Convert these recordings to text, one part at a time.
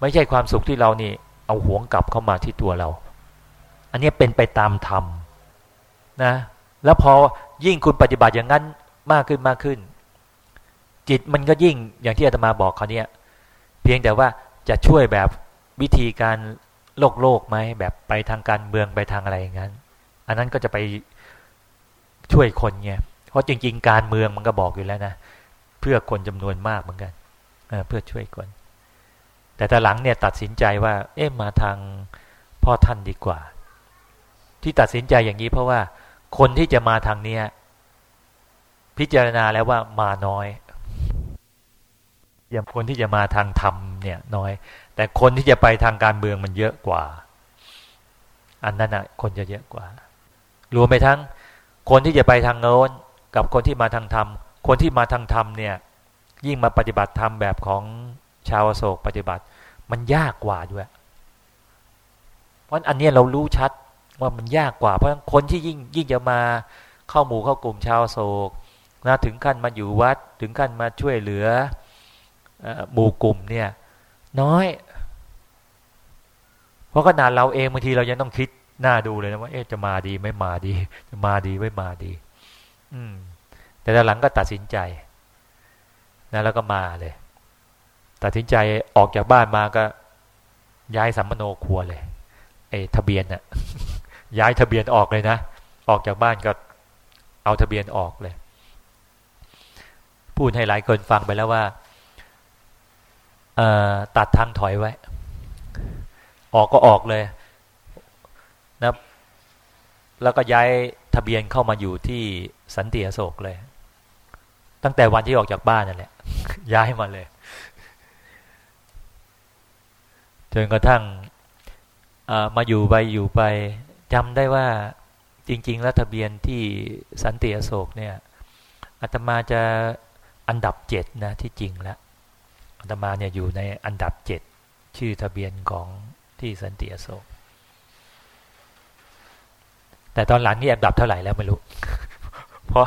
ไม่ใช่ความสุขที่เรานี่ เอาหวงกลับเข้ามาที่ตัวเรา อันนี้เป็นไปตามธรรมนะ แล้วพอยิ่งคุณปฏิบัติอย่างนั้นมากขึ้นมากขึ้น จิตมันก็ยิ่งอย่างที่อาตมาบอกเขาเนี่ยเพียงแต่ว่าจะช่วยแบบวิธีการโลกโลกไหมแบบไปทางการเมืองไปทางอะไรอย่างนั้น อันนั้นก็จะไปช่วยคนไงเพราะจริง ๆ การเมืองมันก็บอกอยู่แล้วนะเพื่อคนจำนวนมากเหมือนกันเพื่อช่วยคน แต่ตาหลังเนี่ยตัดสินใจว่า เอ๊ะมาทางพ่อท่านดีกว่า ที่ตัดสินใจอย่างนี้เพราะว่า คนที่จะมาทางเนี้ยพิจารณาแล้วว่ามาน้อย อย่างคนที่จะมาทางธรรมเนี่ยน้อย แต่คนที่จะไปทางการเมืองมันเยอะกว่า อันนั้นอะ คนจะเยอะกว่ารวมไปทั้ง คนที่จะไปทางโน้นกับคนที่มาทางธรรม คนที่มาทางธรรมเนี่ย ยิ่งมาปฏิบัติธรรมแบบของ ชาวโศกปฏิบัติ มันยากกว่าด้วย เพราะอันนี้เรารู้ชัดว่ามันยากกว่า เพราะคนที่ยิ่งยิ่งจะมาเข้าหมู่เข้ากลุ่มชาวโศกนะถึงขั้นมาอยู่วัดถึงขั้นมาช่วยเหลือหมู่กลุ่มเนี่ย น้อย เพราะขนาดเราเองบางทีเรายังต้องคิดหน้าดูเลยนะว่าเอ๊ะจะมาดีไม่มาดี จะมาดีไม่มาดี อืม แต่หลังก็ตัดสินใจนะแล้วก็มาเลย ตัดสินใจออกจากบ้านมาก็ย้ายสัมมโนครัวเลยไอ้ทะเบียนน่ะย้ายทะเบียนออกเลยนะ ออกจากบ้านก็เอาทะเบียนออกเลย พูดให้หลายคนฟังไปแล้วว่าตัดทางถอยไว้ ออกก็ออกเลยนะแล้วก็ย้ายทะเบียนเข้ามาอยู่ที่สันติอโศกเลย ตั้งแต่วันที่ออกจากบ้านนั่นแหละย้ายมาเลย จนกระทั่งมาอยู่ไปอยู่ไปจำได้ว่าจริง ๆ แล้วทะเบียนที่สันติอโศกเนี่ยอาตมาจะอันดับเจ็ดนะที่จริงแล้วอาตมาเนี่ยอยู่ในอันดับเจ็ดชื่อทะเบียนของที่สันติอโศก แต่ตอนหลังนี่อันดับเท่าไหร่แล้วไม่รู้ เพราะ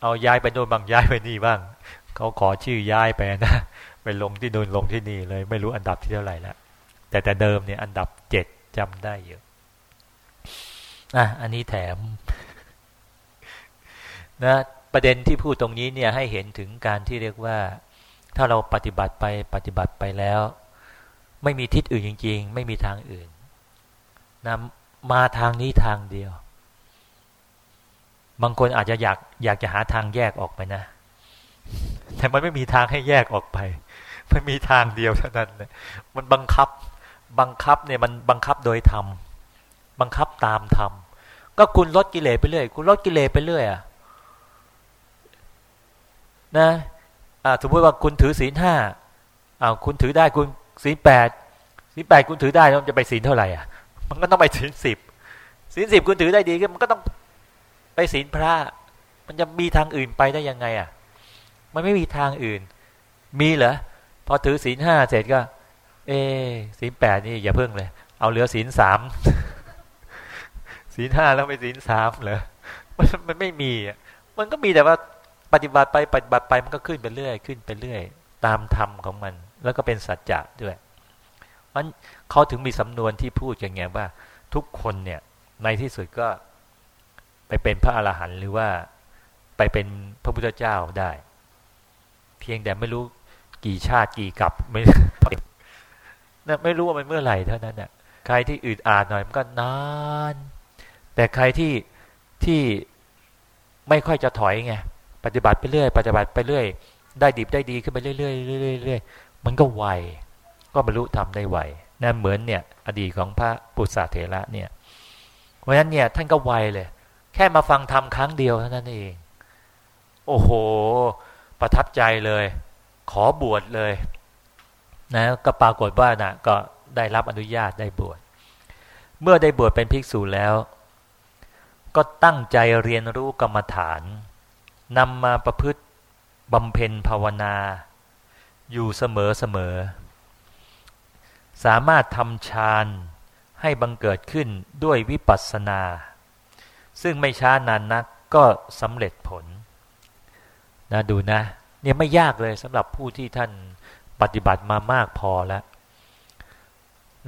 เอาย้ายไปโน่นบางย้ายไปนี่บ้างเขาขอชื่อย้ายไปนะ ไปลงที่โน่นลงที่นี่เลย ไม่รู้อันดับที่เท่าไหร่แล้วแต่แต่เดิมเนี่ยอันดับเจ็ดจำได้เยอะอะอันนี้แถมนะประเด็นที่พูดตรงนี้เนี่ยให้เห็นถึงการที่เรียกว่า ถ้าเราปฏิบัติไปปฏิบัติไปแล้ว ไม่มีทิศอื่นจริง ๆ ไม่มีทางอื่นนะมาทางนี้ทางเดียว บางคนอาจจะอยากอยากจะหาทางแยกออกไปนะ แต่มันไม่มีทางให้แยกออกไป มันมีทางเดียวเท่านั้นมันบังคับบังคับเนี่ยมันบังคับโดยธรรมบังคับตามธรรมก็คุณลดกิเลสไปเรื่อยคุณลดกิเลสไปเรื่อยอะนะสมมติว่าคุณถือศีลห้าอ้าวคุณถือได้คุณศีลแปดศีลแปดคุณถือได้แล้วจะไปศีลเท่าไหร่อะ มันก็ต้องไปศีลสิบศีลสิบคุณถือได้ดีก็มันก็ต้องไปศีลพระ มันจะมีทางอื่นไปได้ยังไงอะ มันไม่มีทางอื่น มีเหรอพอถือศีลห้าเสร็จก็ เอศีลแปดนี่อย่าเพิ่งเลย เอาเหลือศีลสามศีลห้าแล้วไปศีลสามเหรอมันมันไม่มีอะมันก็มีแต่ว่าปฏิบัติไปปฏิบัติไปมันก็ขึ้นไปเรื่อย ขึ้นไปเรื่อย ตามธรรมของมัน แล้วก็เป็นสัจจะด้วยมันเขาถึงมีสำนวนที่พูดอย่างเงี้ยว่า ทุกคนเนี่ยในที่สุดก็ไปเป็นพระอรหันต์หรือว่าไปเป็นพระพุทธเจ้าได้ เพียงแต่ไม่รู้กี่ชาติกี่กับไม่นะไม่รู้ว่ามันเมื่อไหร่เท่านั้นน่ะใครที่อืดอาดหน่อยมันก็นาน แต่ใครที่ที่ไม่ค่อยจะถอยไงปฏิบัติไปเรื่อย ปฏิบัติไปเรื่อย ได้ดีได้ดีขึ้นไปเรื่อยเรื่อยเรื่อยมันก็ไวก็บรรลุธรรมได้ไวนั่นเหมือนเนี่ย อดีตของพระปุษาเถระเนี่ย เพราะฉะนั้นเนี่ยท่านก็ไวเลย แค่มาฟังธรรมครั้งเดียวเท่านั้นเอง โอ้โห ประทับใจเลย ขอบวชเลยนะก็ปรากฏว่านะก็ได้รับอนุญาตได้บวชเมื่อได้บวชเป็นภิกษุแล้ว ก็ตั้งใจเรียนรู้กรรมฐานนำมาประพฤติบำเพ็ญภาวนา อยู่เสมอเสมอ สามารถทำฌานให้บังเกิดขึ้นด้วยวิปัสสนา ซึ่งไม่ช้านานนักก็สำเร็จผล นะดูนะ เนี่ยไม่ยากเลยสำหรับผู้ที่ท่านปฏิบัติมามากพอแล้ว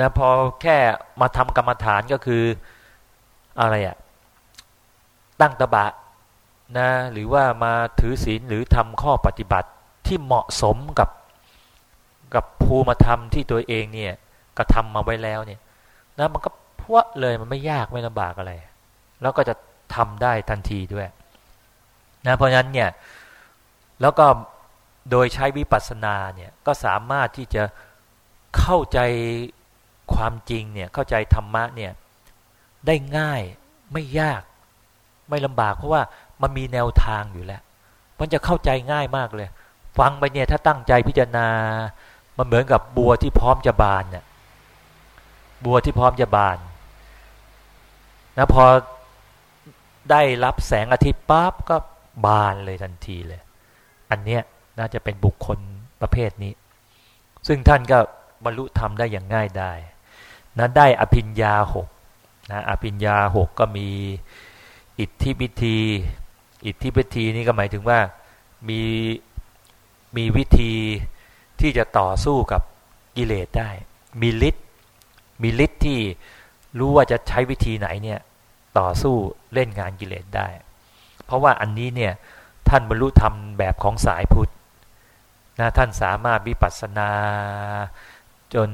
นะพอแค่มาทำกรรมฐานก็คืออะไรอะตั้งตบะนะหรือว่ามาถือศีลหรือทำข้อปฏิบัติที่เหมาะสมกับกับภูมิธรรมที่ตัวเองเนี่ยกระทำมาไว้แล้วเนี่ยนะมันก็พวะเลยมันไม่ยากไม่ลำบากอะไร แล้วก็จะทำได้ทันทีด้วยนะเพราะฉะนั้นเนี่ย แล้วก็โดยใช้วิปัสสนาเนี่ยก็สามารถที่จะเข้าใจความจริงเนี่ยเข้าใจธรรมะเนี่ยได้ง่ายไม่ยากไม่ลำบาก เพราะว่ามันมีแนวทางอยู่แล้ว มันจะเข้าใจง่ายมากเลย ฟังไปเนี่ยถ้าตั้งใจพิจารณา มันเหมือนกับบัวที่พร้อมจะบานเนี่ยบัวที่พร้อมจะบานนะพอได้รับแสงอาทิตย์ปั๊บก็บานเลยทันทีเลย อันเนี้ยน่าจะเป็นบุคคลประเภทนี้ ซึ่งท่านก็บรรลุธรรมได้อย่างง่ายได้นะได้อภิญญาหกนะอภิญญาหกก็มีอิทธิพิธี อิทธิพิธีนี่ก็หมายถึงว่ามีมีวิธีที่จะต่อสู้กับกิเลสได้ มีฤทธิ์มีฤทธิ์ที่รู้ว่าจะใช้วิธีไหนเนี่ยต่อสู้เล่นงานกิเลสได้ เพราะว่าอันนี้เนี่ย ท่านบรรลุธรรมแบบของสายพุทธนะท่านสามารถวิปัสสนา จน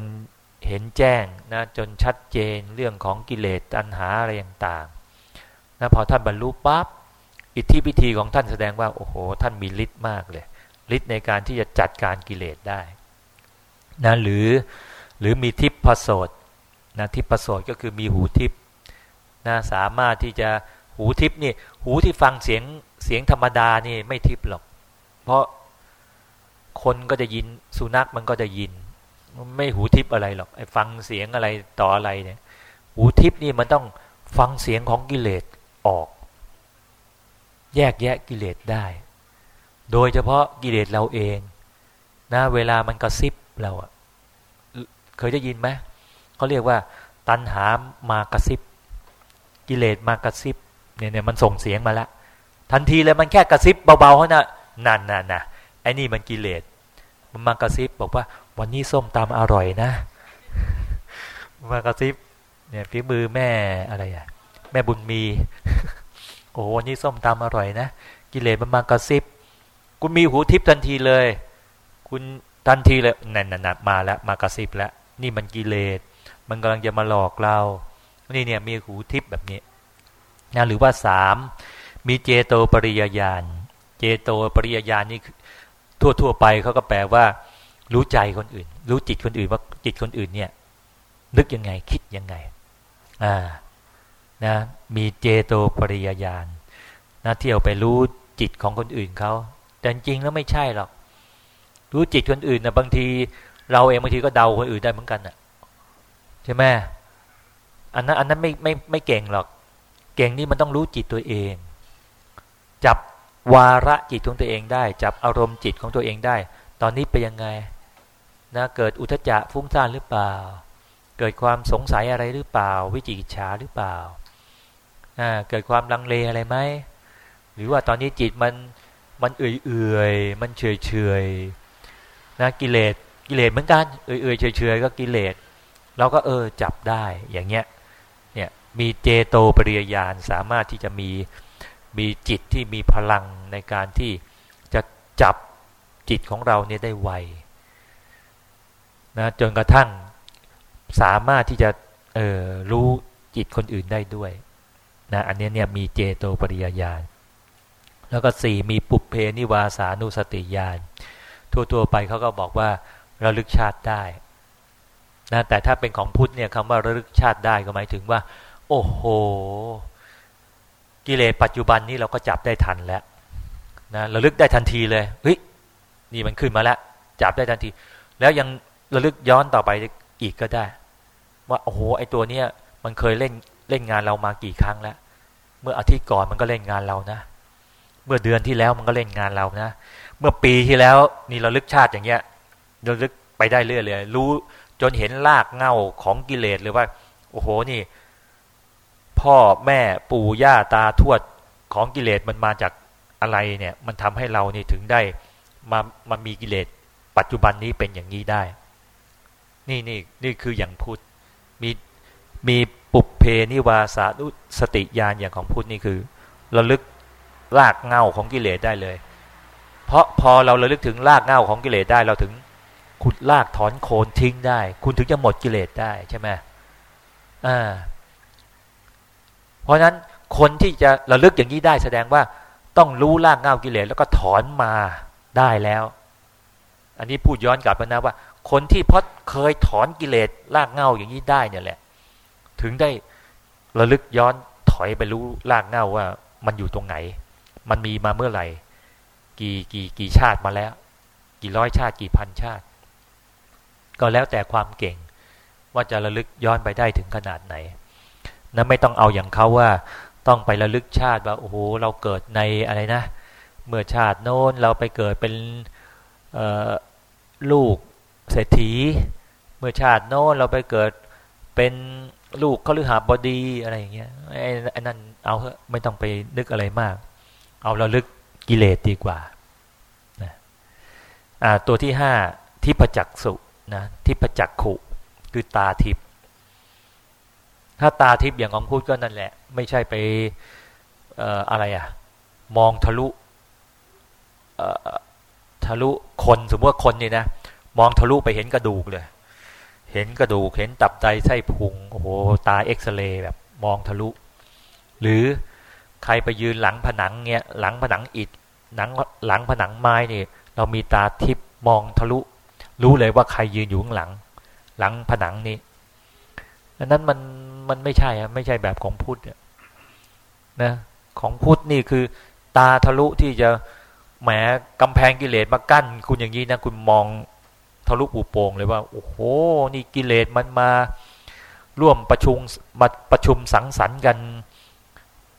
เห็นแจ้งนะจนชัดเจนเรื่องของกิเลสตัณหาอะไรต่างๆนะพอท่านบรรลุปั๊บอิทธิพิธีของท่านแสดงว่าโอ้โห ท่านมีฤทธิ์มากเลยฤทธิ์ในการที่จะจัดการกิเลสได้นะหรือหรือมีทิพประสดนะทิพประสดก็คือมีหูทิพนะสามารถที่จะหูทิพนี่หูที่ฟังเสียง สียงธรรมดานี่ไม่ทิพหรอก เพราะคนก็จะยินสุนัขมันก็จะยิน ไม่หูทิพอะไรหรอกไอ้ฟังเสียงอะไรต่ออะไรเนี่ย หูทิพนี่มันต้องฟังเสียงของกิเลสออก แยกแยะกิเลสได้ โดยเฉพาะกิเลสเราเองนะเวลามันกระซิบเราอะเคยได้ยินไหมเขาเรียกว่า ตันหามากระซิบ กิเลสมากระซิบเนี่ยเนี่ยมันส่งเสียงมาแล้ว ทันทีเลยมันแค่กระซิบเบาๆเขานะนั่นน่ะนะไอ้นี่มันกิเลสมันมากระซิบบอกว่า วันนี้ส้มตำอร่อยนะ มากระซิบ เนี่ยฝีมือแม่อะไรอะแม่บุญมี โอ้วันนี้ส้มตำอร่อยนะกิเลสมันมากระซิบ คุณมีหูทิพย์ทันทีเลย คุณทันทีเลยนั่นน่ะมาแล้วมากระซิบแล้วนี่มันกิเลสมันกำลังจะมาหลอกเรา นี่เนี่ยมีหูทิพย์แบบนี้นะหรือว่าสาม มีเจโตปริยญาณ เจโตปริยญาณนี่ทั่วทั่วไปเขาก็แปลว่า รู้ใจคนอื่น รู้จิตคนอื่นว่าจิตคนอื่นเนี่ย นึกยังไงคิดยังไงอ่านะมีเจโตปริยญาณนะเที่เอาไปรู้จิตของคนอื่นเขาแต่จริงแล้วไม่ใช่หรอก รู้จิตคนอื่นนะบางที เราเองบางทีก็เดาคนอื่นได้เหมือนกันน่ะใช่ไหมอันนั้นอันนั้นไม่ไม่ไม่เก่งหรอก เก่งนี่มันต้องรู้จิตตัวเอง จับวาระจิตของตัวเองได้ จับอารมณ์จิตของตัวเองได้ ตอนนี้เป็นยังไงนะเกิดอุทจักฟุ้งซ่านหรือเปล่า เกิดความสงสัยอะไรหรือเปล่า วิจิกิจฉาหรือเปล่าเกิดความลังเลอะไรไหมหรือว่าตอนนี้จิตมันมันเอื่อยๆมันเฉยเฉยนะกิเลสกิเลสเหมือนกันเอื่อยๆเฉยเฉยก็กิเลสเราก็เออจับได้อย่างเงี้ยเนี่ยมีเจโตปริยญาณสามารถที่จะมี มีจิตที่มีพลังในการที่จะจับจิตของเราเนี่ยได้ไวนะจนกระทั่งสามารถที่จะออรู้จิตคนอื่นได้ด้วยนะอันนี้เนี่ยมีเจโตปริยญาณแล้วก็สี่มีปุเพนิวาสานุสติญาณทั่วๆไปเขาก็บอกว่าระลึกชาติได้นะแต่ถ้าเป็นของพุทธเนี่ยคำว่าระลึกชาติได้ก็หมายถึงว่า โอ้โห กิเลสปัจจุบันนี้เราก็จับได้ทันแล้วนะระลึกได้ทันทีเลยเฮ้ยนี่มันขึ้นมาแล้วจับได้ทันที แล้วยังระลึกย้อนต่อไปอีกก็ได้ ว่าโอ้โหไอตัวเนี้ยมันเคยเล่นเล่นงานเรามากี่ครั้งแล้ว เมื่ออาทิตย์ก่อนมันก็เล่นงานเรานะ เมื่อเดือนที่แล้วมันก็เล่นงานเรานะ เมื่อปีที่แล้วนี่เราลึกชาติอย่างเงี้ยระลึกไปได้เรื่อยเลยรู้จนเห็นรากเง่าของกิเลสเลยว่า โอ้โหนี่ พ่อแม่ปู่ย่าตาทวดของกิเลสมันมาจากอะไรเนี่ยมันทำให้เรานี่ถึงได้มามามีกิเลสปัจจุบันนี้เป็นอย่างนี้ได้ นี่นี่นี่คืออย่างพุทธมีมีปุเพนิวาสานุสติญาณอย่างของพุทธนี่คือระลึกรากเงาของกิเลสได้เลย เพราะพอเราระลึกถึงรากเงาของกิเลสได้เราถึงขุดรากถอนโคนทิ้งได้ คุณถึงจะหมดกิเลสได้ใช่ไหมอ่า เพราะนั้นคนที่จะระลึกอย่างนี้ได้แสดงว่าต้องรู้รากเงากิเลสแล้วก็ถอนมาได้แล้ว อันนี้พูดย้อนกลับมานะว่า คนที่พอเคยถอนกิเลสรากเงาอย่างนี้ได้เนี่ยแหละ ถึงได้ระลึกย้อนถอยไปรู้รากเงาว่า มันอยู่ตรงไหน มันมีมาเมื่อไหร่ กี่กี่กี่ชาติมาแล้ว กี่ร้อยชาติกี่พันชาติ ก็แล้วแต่ความเก่ง ว่าจะระลึกย้อนไปได้ถึงขนาดไหน นะไม่ต้องเอาอย่างเขาว่า ต้องไประลึกชาติว่าโอ้โหเราเกิดในอะไรนะ เมื่อชาติโน้นเราไปเกิดเป็นลูกเศรษฐี เมื่อชาติโน้นเราไปเกิดเป็นลูกเขาหรือหาบดีอะไรอย่างเงี้ยไอ้นั่นเอาเถอะไม่ต้องไปนึกอะไรมาก เอาเราลึกกิเลสดีกว่านะตัวที่ห้าทิพจักสุนะทิพจักขุ คือตาทิพ ถ้าตาทิพย์อย่างของพูดก็นั่นแหละ ไม่ใช่ไปออะไรอะมองทะลุทะลุคนสมมติว่าคนนี่นะมองทะลุไปเห็นกระดูกเลย เห็นกระดูกเห็นตับไตไส้พุงโอ้โหตาเอ็กซเรย์แบบมองทะลุ หรือใครไปยืนหลังผนังเงี้ยหลังผนังอิฐหนังหลังผนังไม้นี่ เรามีตาทิพย์มองทะลุ รู้เลยว่าใครยืนอยู่ข้างหลัง หลังผนังนี้อันนั้นมัน มันไม่ใช่อะไม่ใช่แบบของพุทธนะของพุทธนี่คือ ตาทะลุที่จะแหมกำแพงกิเลสมากั้น คุณอย่างนี้นะคุณมองทะลุปูโป่งเลยว่า โอ้โห นี่กิเลสมันมา ร่วมประชุมมาประชุมสังสรรค์กัน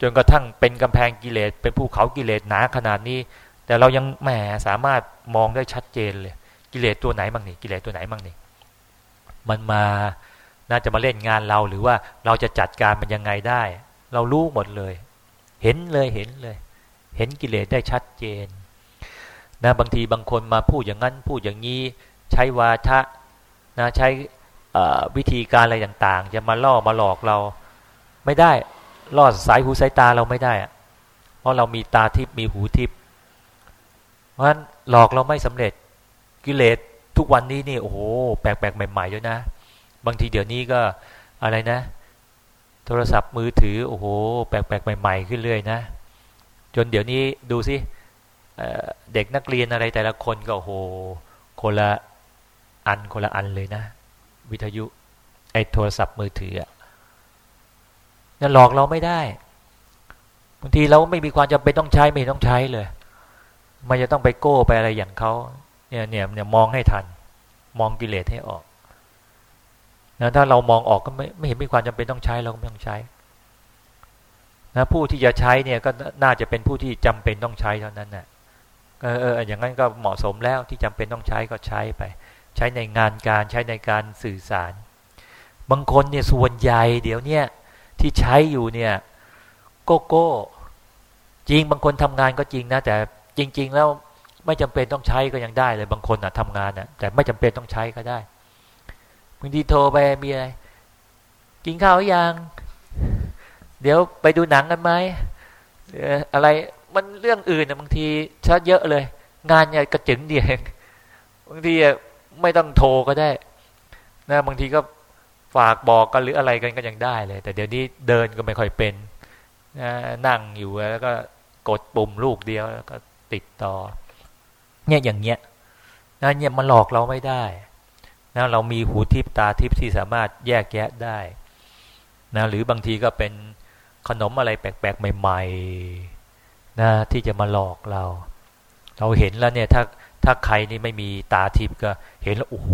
จนกระทั่งเป็นกำแพงกิเลสเป็นภูเขากิเลสหนาขนาดนี้ แต่เรายังแหมสามารถมองได้ชัดเจนเลย กิเลสตัวไหนบ้างนี่กิเลสตัวไหนบ้างนี่มันมา น่าจะมาเล่นงานเราหรือว่าเราจะจัดการมันยังไงได้ เรารู้หมดเลย เห็นเลยเห็นเลย เห็นกิเลสได้ชัดเจนนะบางทีบางคนมาพูดอย่างนั้นพูดอย่างนี้ ใช้วาทะนะใช้วิธีการอะไรต่างๆ จะมาล่อมาหลอกเราไม่ได้ล่อสายหูสายตาเราไม่ได้ เพราะเรามีตาทิพมีหูทิพเพราะฉะนั้นหลอกเราไม่สำเร็จกิเลสทุกวันนี้นี่โอ้โหแปลกๆใหม่ๆด้วยนะ บางทีเดี๋ยวนี้ก็อะไรนะ โทรศัพท์มือถือ โอ้โห แปลกๆใหม่ๆขึ้นเรื่อยนะ จนเดี๋ยวนี้ดูสิเด็กนักเรียนอะไรแต่ละคนก็โอ้โห คนละอันคนละอันเลยนะ วิทยุไอ้โทรศัพท์มือถือเนี่ยหลอกเราไม่ได้บางทีเราไม่มีความจำเป็นต้องใช้ไม่ต้องใช้เลย มันจะต้องไปโก้ไปอะไรอย่างเขาเนี่ยเนี่ยเนี่ยมองให้ทัน มองกิเลสให้ออก นะถ้าเรามองออกก็ไม่ไม่เห็นมีความจำเป็นต้องใช้เราก็ไม่ต้องใช้นะผู้ที่จะใช้เนี่ยก็น่าจะเป็นผู้ที่จำเป็นต้องใช้เท่านั้นนะเออเอออย่างนั้นก็เหมาะสมแล้วที่จำเป็นต้องใช้ก็ใช้ไป ใช้ในงานการใช้ในการสื่อสาร บางคนเนี่ยส่วนใหญ่เดี๋ยวเนี้ยที่ใช้อยู่เนี่ยโกโก้จริงบางคนทำงานก็จริงนะ แต่จริง ๆ แล้วไม่จำเป็นต้องใช้ก็ยังได้เลยบางคนอะทำงานอะแต่ไม่จำเป็นต้องใช้ก็ได้ บางทีโทรไปมีอะไร กินข้าวยัง เดี๋ยวไปดูหนังกันไหมอะไรมันเรื่องอื่นนะบางทีชัดเยอะเลย งานเนี่ยกระจึงเดียวบางทีไม่ต้องโทรก็ได้นะบางทีก็ฝากบอกกันหรืออะไรกันก็ยังได้เลย แต่เดี๋ยวนี้เดินก็ไม่ค่อยเป็นนะนั่งอยู่แล้วก็กดปุ่มลูกเดียวแล้วก็ติดต่อ เนี่ยอย่างเงี้ยนะเนี่ยมันหลอกเราไม่ได้ นะเรามีหูทิพตาทิพที่สามารถแยกแยะได้นะหรือบางทีก็เป็นขนมอะไรแปลกๆใหม่ๆนะที่จะมาหลอกเรา เราเห็นแล้วเนี่ยถ้าถ้าใครนี่ไม่มีตาทิพก็เห็นแล้วโอ้โห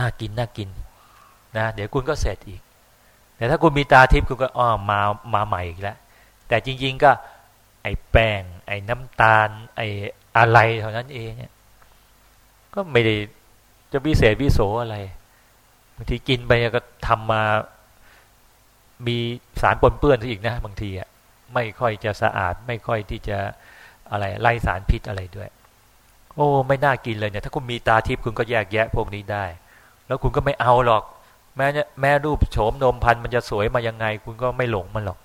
น่ากินน่ากินนะเดี๋ยวคุณก็เสร็จอีก แต่ถ้าคุณมีตาทิพคุณก็อ้อมามาใหม่อีกแล้วแต่จริง ๆก็ไอ้แป้ง ไอ้น้ำตาล ไอ้อะไรเท่านั้นเองก็ไม่ได้ จะวิเศษวิโสอะไรบางทีกินไปก็ทำมา มีสารปนเปื้อนอีกนะบางทีอะไม่ค่อยจะสะอาด ไม่ค่อยที่จะอะไรไล่สารพิษอะไรด้วย โอ้ ไม่น่ากินเลยเนี่ยถ้าคุณมีตาทิพย์คุณก็แยกแยะพวกนี้ได้ แล้วคุณก็ไม่เอาหรอก แม้แม้รูปโฉมนมพันมันจะสวยมายังไง คุณก็ไม่หลงมันหรอก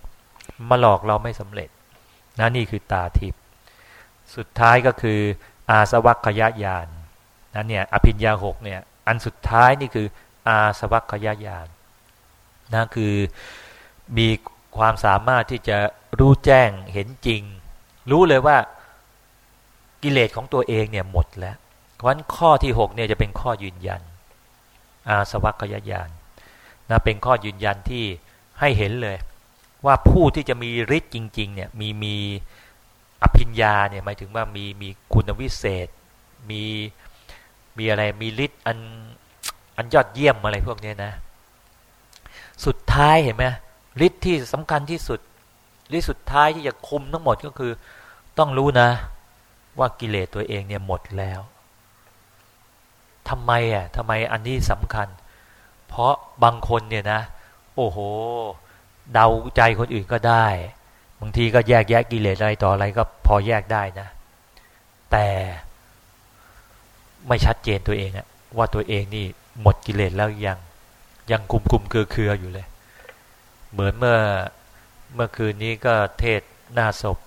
มาหลอกเราไม่สำเร็จนะนี่คือตาทิพย์สุดท้ายก็คืออาสวัคยายาน นั่นเนี่ยอภิญญาหกเนี่ยอันสุดท้ายนี่คืออาสวัคยายานนั่นคือมีความสามารถที่จะรู้แจ้งเห็นจริง รู้เลยว่ากิเลสของตัวเองเนี่ยหมดแล้วเพราะฉะนั้นข้อที่หกเนี่ยจะเป็นข้อยืนยัน อาสวัคยายานนะเป็นข้อยืนยันที่ให้เห็นเลย ว่าผู้ที่จะมีฤทธิ์จริง ๆ เนี่ยมีมีอภิญญาเนี่ยหมายถึงว่ามีมีคุณวิเศษ มี มีอะไรมีฤทธิ์อันอันยอดเยี่ยมอะไรพวกนี้นะ สุดท้ายเห็นไหมฤทธิ์ที่สำคัญที่สุดฤทธิ์สุดท้ายที่จะคุมทั้งหมดก็คือ ต้องรู้นะ ว่ากิเลสตัวเองเนี่ยหมดแล้วทำไมอะทำไมอันนี้สำคัญ เพราะบางคนเนี่ยนะ โอ้โห เดาใจคนอื่นก็ได้ บางทีก็แยกแยะกิเลสอะไรต่ออะไรก็พอแยกได้นะ แต่ ไม่ชัดเจนตัวเองอะว่าตัวเองนี่หมดกิเลสแล้วยังยังคุมคุมเคือเคืออยู่เลย เหมือนเมื่อเมื่อคืนนี้ก็เทศหน้าศพ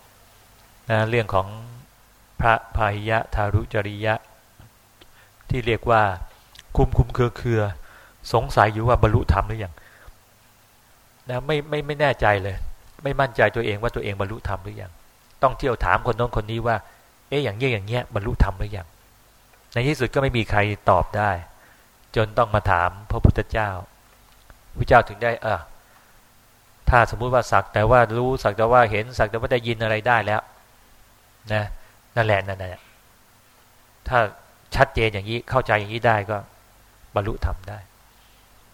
นะเรื่องของพระพายะทารุจริยะ ที่เรียกว่าคุมคุมเครือเครือสงสัยอยู่ว่าบรรลุธรรมหรือยังนะไม่ไม่ไม่แน่ใจเลย ไม่มั่นใจตัวเองว่าตัวเองบรรลุธรรมหรือยังต้องเที่ยวถามคนน้นคนนี้ว่า เอ๊ะอย่างเงี้ยอย่างเงี้ยบรรลุธรรมหรือยัง ในที่สุดก็ไม่มีใครตอบได้ จนต้องมาถามพระพุทธเจ้าพระเจ้าถึงได้เออถ้าสมมุติว่าสักแต่ว่ารู้สักแต่ว่าเห็นสักแต่ว่าได้ยินอะไรได้แล้วนะนั่นแหละนั่นแหละถ้าชัดเจนอย่างนี้เข้าใจอย่างนี้ได้ก็บรรลุธรรมได้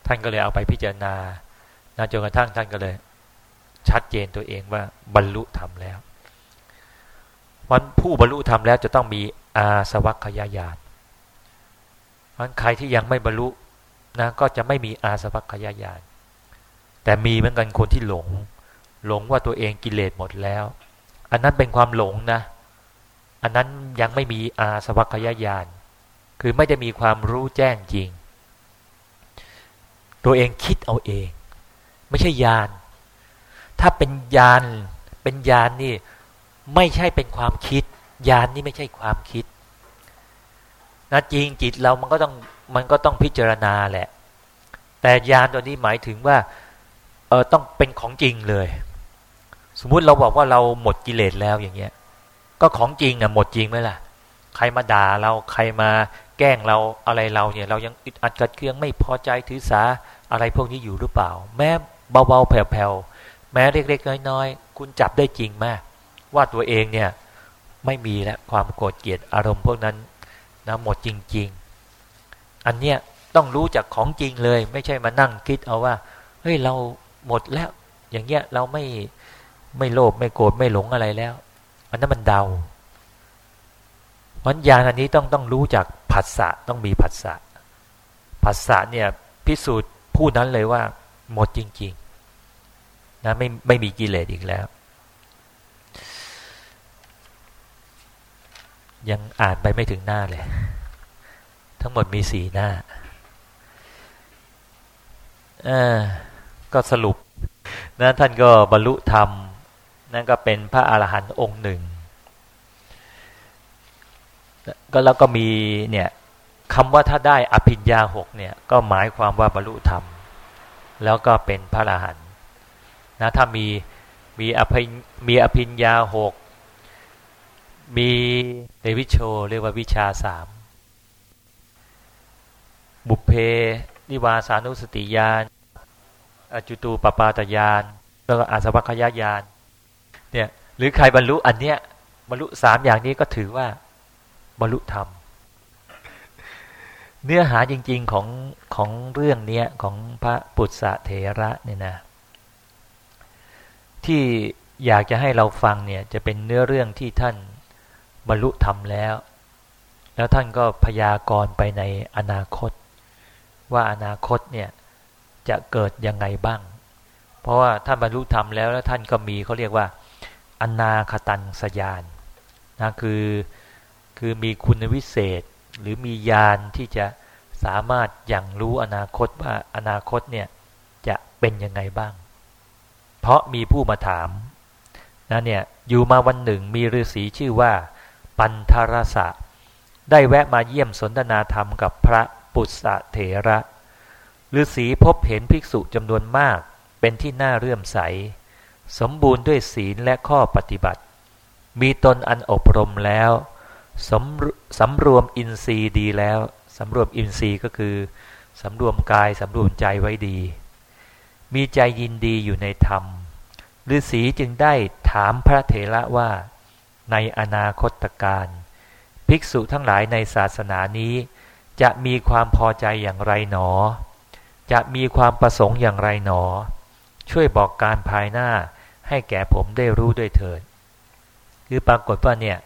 ท่านก็เลยเอาไปพิจารณาจนกระทั่งท่านก็เลย ชัดเจนตัวเองว่าบรรลุธรรมแล้ววันผู้บรรลุธรรมแล้วจะต้องมีอาสวัคยายาน วันใครที่ยังไม่บรรลุนะก็จะไม่มีอาสวัคยายานแต่มีเหมือนกันคนที่หลง หลงว่าตัวเองกิเลสหมดแล้ว อันนั้นเป็นความหลงนะ อันนั้นยังไม่มีอาสวัคยายานคือไม่ได้มีความรู้แจ้งจริง ตัวเองคิดเอาเอง ไม่ใช่ญาณถ้าเป็นญาณเป็นญาณนี่ไม่ใช่เป็นความคิดญาณนี่ไม่ใช่ความคิด นะจริงจิตเรามันก็ต้องมันก็ต้องพิจารณาแหละ แต่ญาณตัวนี้หมายถึงว่าเออต้องเป็นของจริงเลย สมมุติเราบอกว่าเราหมดกิเลสแล้วอย่างเงี้ย ก็ของจริงอะหมดจริงไหมล่ะ ใครมาด่าเราใครมาแกล้งเราอะไรเราเนี่ย เรายังอึดอัดกัดเคืองไม่พอใจถือสาอะไรพวกนี้อยู่หรือเปล่า แม้เบาๆแผ่วๆแม้เล็กๆน้อยๆคุณจับได้จริงมาก ว่าตัวเองเนี่ยไม่มีแล้วความโกรธเกลียดอารมณ์พวกนั้น นะหมดจริง ๆ อันเนี้ยต้องรู้จากของจริงเลย ไม่ใช่มานั่งคิดเอาว่าเฮ้ยเราหมดแล้ว อย่างเงี้ยเราไม่ไม่โลภไม่โกรธไม่หลงอะไรแล้ว อันนั้นมันเดาวันญาณอันนี้ต้องต้องรู้จากผัสสะต้องมีผัสสะผัสสะเนี่ยพิสูจน์ผู้นั้นเลยว่า หมดจริง ๆนะไม่ไม่มีกิเลสอีกแล้ว ยังอ่านไปไม่ถึงหน้าเลย ทั้งหมดมีสี่หน้าอก็สรุปนะท่านก็บรรลุธรรม นั่นก็เป็นพระอรหันต์องค์หนึ่ง ก็แล้วก็มีเนี่ยคำว่าถ้าได้อภิญญาหกเนี่ยก็หมายความว่าบรรลุธรรม แล้วก็เป็นพระอรหันต์นะถ้ามีมีอภิมีอภิญญาหก มีในวิโชเรียกว่าวิชาสามบุพเพนิวาสานุสติญาณอจุตูปปาตญาณแล้วก็อาสวัคยญาณเนี่ยหรือใครบรรลุอันเนี้ยบรรลุสามอย่างนี้ก็ถือว่าบรรลุธรรม เนื้อหาจริง ๆ ของของเรื่องเนี้ยของพระปุตสะเถระเนี่ยนะ ที่อยากจะให้เราฟังเนี่ยจะเป็นเนื้อเรื่องที่ท่าน บรรลุธรรมแล้ว แล้วท่านก็พยากรณ์ไปในอนาคต ว่าอนาคตเนี่ยจะเกิดยังไงบ้าง เพราะว่าท่านบรรลุธรรมแล้วแล้วท่านก็มีเขาเรียกว่าอนาคตันสยานนะคือคือมีคุณวิเศษหรือมียานที่จะสามารถอยังรู้อนาคตว่าอนาคตเนี่ยจะเป็นยังไงบ้าง เพราะมีผู้มาถามนะเนี่ยอยู่มาวันหนึ่งมีฤาษีชื่อว่า ปันทรสะ ได้แวะมาเยี่ยมสนทนาธรรมกับพระปุษะเถระฤาษีพบเห็นภิกษุจำนวนมาก เป็นที่น่าเรื่มใส สมบูรณ์ด้วยศีลและข้อปฏิบัติ มีตนอันอบรมแล้วสำสำรวมอินทรีย์ดีแล้วสำรวมอินทรีย์ก็คือสำรวมกายสำรวมใจไว้ดี มีใจยินดีอยู่ในธรรมฤาษีจึงได้ถามพระเถระว่า ในอนาคตการ ภิกษุทั้งหลายในศาสนานี้ จะมีความพอใจอย่างไรหนอ จะมีความประสงค์อย่างไรหนอ ช่วยบอกการภายหน้าให้แก่ผมได้รู้ด้วยเถิด คือปรากฏว่าเนี่ย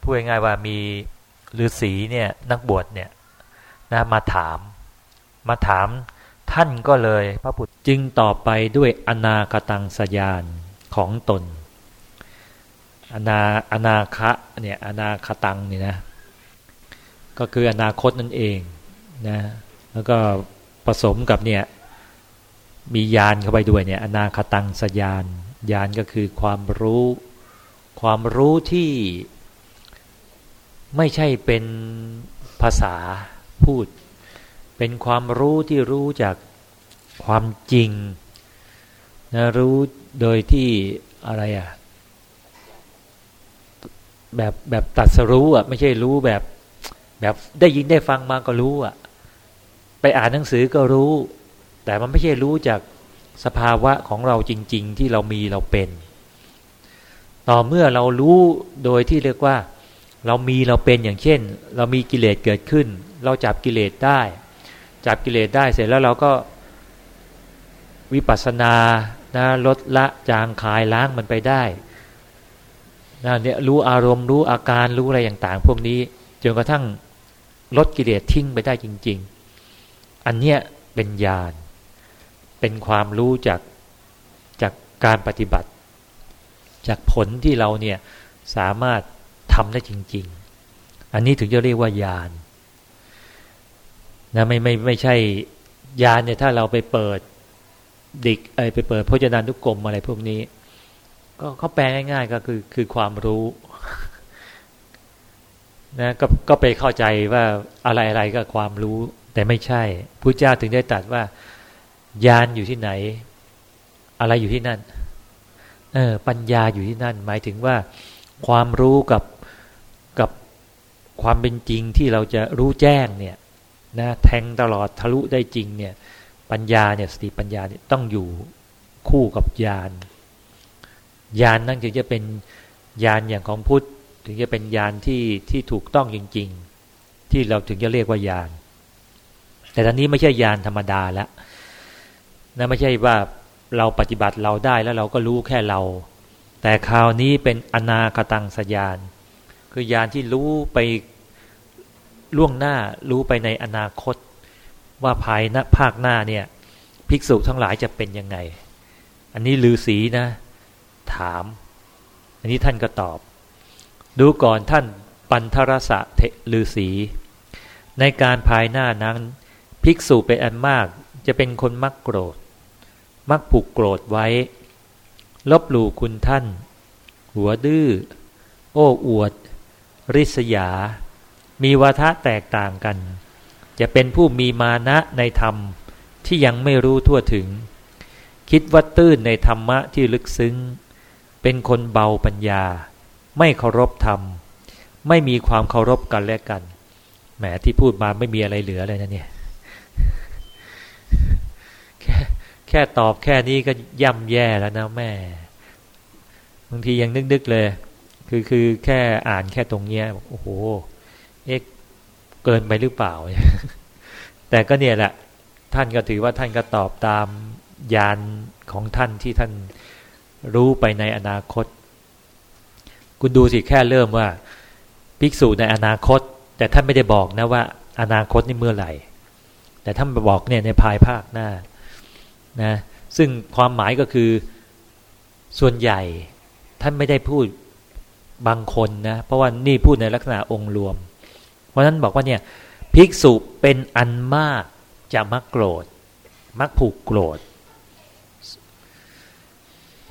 พูดง่ายๆว่ามีฤาษีเนี่ยนักบวชเนี่ยนะมาถาม มาถามท่านก็เลย พระพุทธจึงตอบไปด้วยอนาคตังสยานของตน อนาอนาคะเนี่ยอนาคตังนี่นะก็คืออนาคตนั่นเองนะแล้วก็ผสมกับเนี่ยมียานเข้าไปด้วยเนี่ยอนาคตังสยานยานก็คือความรู้ ความรู้ที่ไม่ใช่เป็นภาษาพูด เป็นความรู้ที่รู้จากความจริงนะรู้โดยที่อะไรอะ่ะ แบบแบบตัดสรู้อะ ไม่ใช่รู้แบบ แบบได้ยินได้ฟังมาก็รู้อะ ไปอ่านหนังสือก็รู้ แต่มันไม่ใช่รู้จากสภาวะของเราจริง ๆ ที่เรามีเราเป็น ต่อเมื่อเรารู้โดยที่เรียกว่า เรามีเราเป็นอย่างเช่น เรามีกิเลสเกิดขึ้น เราจับกิเลสได้ จับกิเลสได้เสร็จแล้วเราก็วิปัสสนานะลดละจางคายล้างมันไปได้ นะเนี่ยรู้อารมณ์รู้อาการรู้อะไรต่างๆ พวกนี้จนกระทั่งลดกิเลสทิ้งไปได้จริง ๆ อันเนี้ยเป็นญาณเป็นความรู้จากจากการปฏิบัติ จากผลที่เราเนี่ยสามารถทำได้จริง ๆ อันนี้ถึงจะเรียกว่าญาณนะไม่ไม่ไม่ใช่ญาณเนี่ยถ้าเราไปเปิดดิกไอไปเปิดพจนานุกรมอะไรพวกนี้ ก็เขาแปลง่าย ๆ ก็คือคือความรู้นะก็ก็ไปเข้าใจว่าอะไรอะไรก็ความรู้ แต่ไม่ใช่พระเจ้าถึงได้ตัดว่าญาณอยู่ที่ไหน อะไรอยู่ที่นั่น เออ ปัญญาอยู่ที่นั่น หมายถึงว่า ความรู้กับกับความเป็นจริงที่เราจะรู้แจ้งเนี่ย นะแทงตลอดทะลุได้จริงเนี่ย ปัญญาเนี่ยสติปัญญาเนี่ยต้องอยู่คู่กับญาณ ญาณนั่นถึงจะเป็นญาณอย่างของพุทธ ถึงจะเป็นญาณที่ที่ถูกต้องจริง ๆ ที่เราถึงจะเรียกว่าญาณแต่ตอนนี้ไม่ใช่ญาณธรรมดาแล้วนะไม่ใช่ว่าเราปฏิบัติเราได้แล้วเราก็รู้แค่เรา แต่คราวนี้เป็นอนาคตังสยาน คือยานที่รู้ไปล่วงหน้ารู้ไปในอนาคต ว่าภายในภาคหน้าเนี่ย ภิกษุทั้งหลายจะเป็นยังไง อันนี้ลือศีนะ ถาม อันนี้ท่านก็ตอบ ดูก่อนท่านปันทรสะเทลือศีในการภายหน้านั้น ภิกษุเป็นอันมากจะเป็นคนมักโกรธ มักผูกโกรธไว้ ลบหลู่คุณท่าน หัวดื้อ โอ้อวด ริษยา มีวาทะแตกต่างกัน จะเป็นผู้มีมานะในธรรมที่ยังไม่รู้ทั่วถึง คิดว่าตื้นในธรรมะที่ลึกซึ้ง เป็นคนเบาปัญญา ไม่เคารพธรรม ไม่มีความเคารพกันและกัน แหมที่พูดมาไม่มีอะไรเหลือเลยนะเนี่ย แค่แค่ตอบแค่นี้ก็ย่ำแย่แล้วนะแม่ บางทียังนึกๆเลย คือคือแค่อ่านแค่ตรงเนี้ยโอ้โห เอ๊ะเกินไปหรือเปล่า แต่ก็เนี่ยแหละ ท่านก็ถือว่าท่านก็ตอบตามยานของท่านที่ท่าน รู้ไปในอนาคต คุณดูสิแค่เริ่มว่า ภิกษุในอนาคต แต่ท่านไม่ได้บอกนะว่า อนาคตนี่เมื่อไหร่ แต่ท่านบอกเนี่ยในภายภาคหน้านะซึ่งความหมายก็คือส่วนใหญ่ท่านไม่ได้พูดบางคนนะ เพราะว่านี่พูดในลักษณะองค์รวม เพราะนั้นบอกว่าเนี่ยภิกษุเป็นอันมากจะมักโกรธ มักผูกโกรธ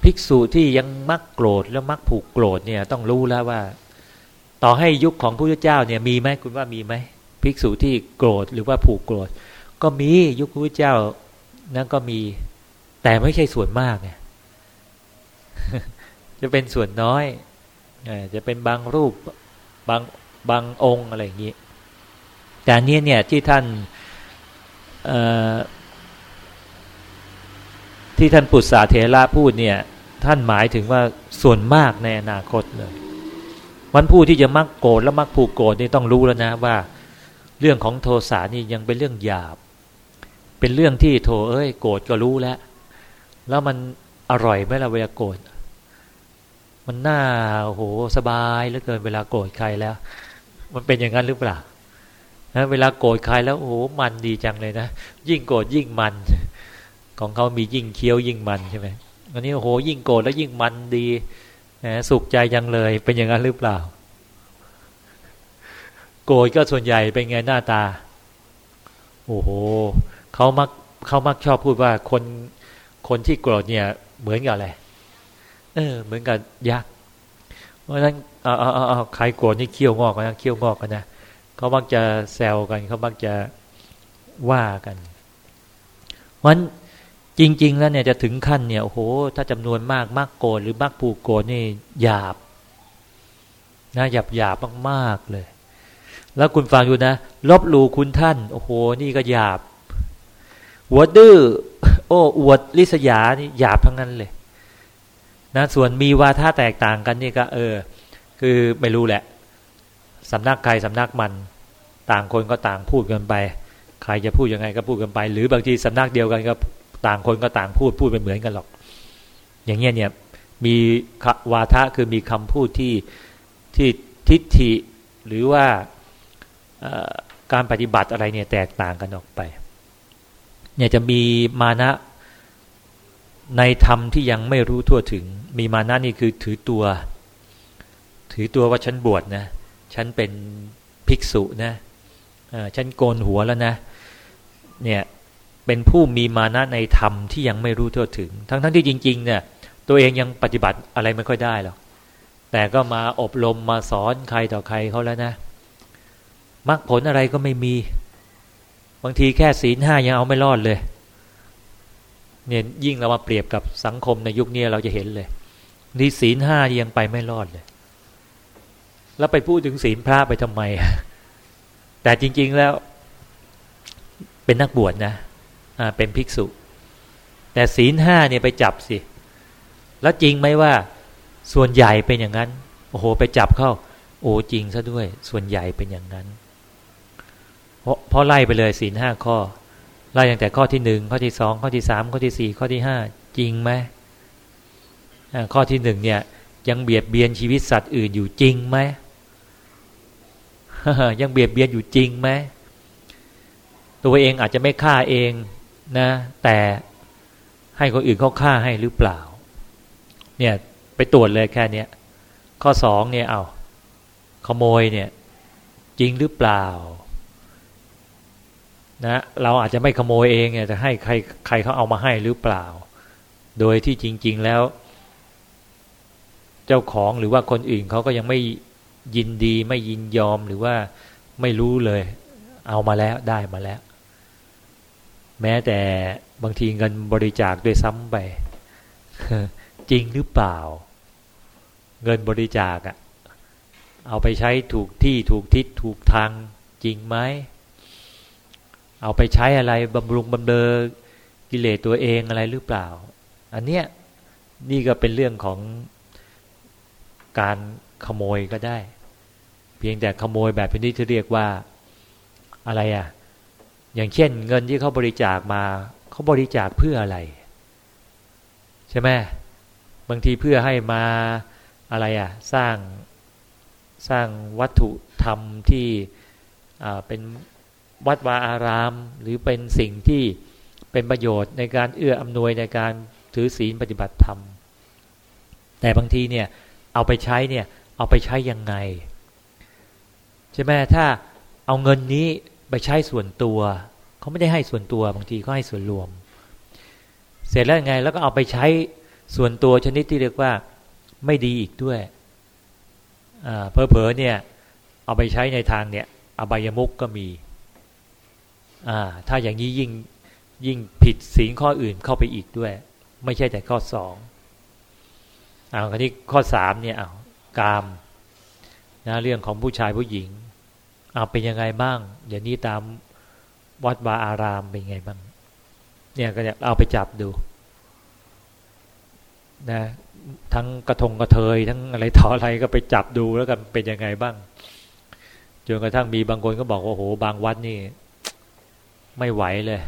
ภิกษุที่ยังมักโกรธแล้วมักผูกโกรธเนี่ยต้องรู้แล้วว่า ต่อให้ยุคของพระพุทธเจ้าเนี่ยมีไหมคุณว่ามีไหมภิกษุที่โกรธหรือว่าผูกโกรธ ก็มียุคพระพุทธเจ้านั้นก็มี แต่ไม่ใช่ส่วนมากเนี่ยจะเป็นส่วนน้อยจะเป็นบางรูปบางบางองค์อะไรอย่างนี้แต่เนี้ยเนี่ยที่ท่านที่ท่านปุตสาเถระพูดเนี่ย ท่านหมายถึงว่าส่วนมากในอนาคตเลยวันผู้ที่จะมักโกรธและมักผูกโกรธนี่ต้องรู้แล้วนะว่า เรื่องของโทสานี่ยังเป็นเรื่องหยาบ เป็นเรื่องที่โทเอ้ยโกรธก็รู้แล้ว แล้วมันอร่อยไหมล่ะเวลาโกรธมันน่าโอ้โหสบายเหลือเกินเวลาโกรธใครแล้ว มันเป็นอย่างนั้นหรือเปล่านะเวลาโกรธใครแล้วโอ้โหมันดีจังเลยนะยิ่งโกรธยิ่งมัน ของเขามียิ่งเคี้ยวยิ่งมันใช่ไหม อันนี้โอ้โหยิ่งโกรธแล้วยิ่งมันดีนะสุขใจยังเลยเป็นอย่างนั้นหรือเปล่า โกรธก็ส่วนใหญ่เป็นไงหน้าตา โอ้โหเขามักเขามักชอบพูดว่าคนคนที่โกรธเนี่ย เหมือนกับอะไรเออ เหมือนกับยักษ์เพราะฉะนั้นเอาเอาเอาใครโกรธนี่เคี้ยวงอกกันนะเคี้ยวงอกกันนะเขามักจะแซวกันเขามักจะว่ากันเพราะ จริง ๆ แล้วเนี่ยจะถึงขั้นเนี่ยโอ้โห ถ้าจำนวนมากมากโกรธหรือมากผูกโกรธนี่หยาบนะหยาบหยาบมากๆเลย แล้วคุณฟังดูนะลบหลู่คุณท่าน โอ้โห นี่ก็หยาบ หัวดื้อโอ้อวดลิษยานี่หยาบทั้งนั้นเลย นะส่วนมีวาทะแตกต่างกันนี่ก็ เออ คือไม่รู้แหละสำนักใครสำนักมัน ต่างคนก็ต่างพูดกันไป ใครจะพูดยังไงก็พูดกันไป หรือบางทีสำนักเดียวกันก็ ต่างคนก็ต่างพูดพูดเป็นเหมือนกันหรอก อย่างเงี้ยเนี่ยมีวาทะคือมีคำพูดที่ที่ทิฏฐิหรือว่าการปฏิบัติอะไรเนี่ยแตกต่างกันออกไป เนี่ยจะมีมานะในธรรมที่ยังไม่รู้ทั่วถึง มีมานะนี่คือถือตัว ถือตัวว่าฉันบวชนะฉันเป็นภิกษุนะฉันโกนหัวแล้วนะ เนี่ย เป็นผู้มีมานะในธรรมที่ยังไม่รู้ทั่วถึง ทั้งทั้งที่จริง ๆ เนี่ย ตัวเองยังปฏิบัติอะไรไม่ค่อยได้หรอกแต่ก็มาอบรมมาสอนใครต่อใครเขาแล้วนะมรรคผลอะไรก็ไม่มี บางทีแค่ศีลห้ายังเอาไม่รอดเลย เนี่ยยิ่งเรามาเปรียบกับสังคมในยุคนี้เราจะเห็นเลยนี่ศีลห้ายังไปไม่รอดเลย แล้วไปพูดถึงศีลพระไปทำไม แต่จริง ๆแล้วเป็นนักบวชนะ เป็นภิกษุ แต่ศีลห้าเนี่ยไปจับสิ แล้วจริงไหมว่า ส่วนใหญ่เป็นอย่างนั้น โอ้โห ไปจับเข้า โอ้จริงซะด้วย ส่วนใหญ่เป็นอย่างนั้น เพราะเพราะไล่ไปเลยศีลห้าข้อ ไล่ตั้งแต่ข้อที่หนึ่งข้อที่สองข้อที่สามข้อที่สี่ข้อที่ห้าจริงไหมข้อที่หนึ่งเนี่ย ยังเบียดเบียนชีวิตสัตว์อื่นอยู่จริงไหมยังเบียดเบียนอยู่จริงไหมตัวเองอาจจะไม่ฆ่าเอง นะ แต่ให้คนอื่นเขาฆ่าให้หรือเปล่า เนี่ยไปตรวจเลยแค่เนี้ยข้อสองเนี่ยเอาขโมยเนี่ย จริงหรือเปล่า นะ เราอาจจะไม่ขโมยเองแต่ให้ใครใครเขาเอามาให้หรือเปล่า โดยที่จริง ๆ แล้ว เจ้าของหรือว่าคนอื่นเขาก็ยังไม่ยินดีไม่ยินยอมหรือว่าไม่รู้เลย เอามาแล้วได้มาแล้ว แม้แต่บางทีเงินบริจาคด้วยซ้ำไป จริงหรือเปล่า เงินบริจาคอะเอาไปใช้ถูกที่ถูกทิศถูกทางจริงไหมเอาไปใช้อะไรบำรุงบำเรอกิเลสตัวเองอะไรหรือเปล่า อันเนี้ยนี่ก็เป็นเรื่องของการขโมยก็ได้ เพียงแต่ขโมยแบบที่ที่เรียกว่าอะไรอะ่ะ อย่างเช่น เงินที่เขาบริจาคมาเขาบริจาคเพื่ออะไร ใช่ไหมบางทีเพื่อให้มาอะไรอะสร้างสร้างวัตถุธรรมที่เป็นวัดวาอาราม หรือเป็นสิ่งที่เป็นประโยชน์ในการเอื้ออำนวยในการถือศีลปฏิบัติธรรม แต่บางทีเนี่ยเอาไปใช้เนี่ยเอาไปใช้ยังไง ใช่ไหมถ้าเอาเงินนี้ ไปใช้ส่วนตัว เขาไม่ได้ให้ส่วนตัวบางทีก็ให้ส่วนรวม เสร็จแล้วไงแล้วก็เอาไปใช้ส่วนตัวชนิดที่เรียกว่าไม่ดีอีกด้วยเพอเพอเนี่ย เอาไปใช้ในทางเนี่ยอบายมุกก็มี ถ้าอย่างนี้ยิ่งยิ่งผิดศีลข้ออื่นเข้าไปอีกด้วย ไม่ใช่แต่ข้อสองอาคราวนี้ข้อสามเนี่ยเอากามนะเรื่องของผู้ชายผู้หญิง เอาเป็นยังไงบ้าง เดี๋ยวนี้ตามวัดวาอารามเป็นยังไงบ้าง เนี่ยก็จะเอาไปจับดูนะทั้งกระทงกระเทย ทั้งอะไรต่ออะไรก็ไปจับดูแล้วกันเป็นยังไงบ้างจนกระทั่งมีบางคนก็บอกว่าโอ้โหบางวัดนี่ ไม่ไหวเลย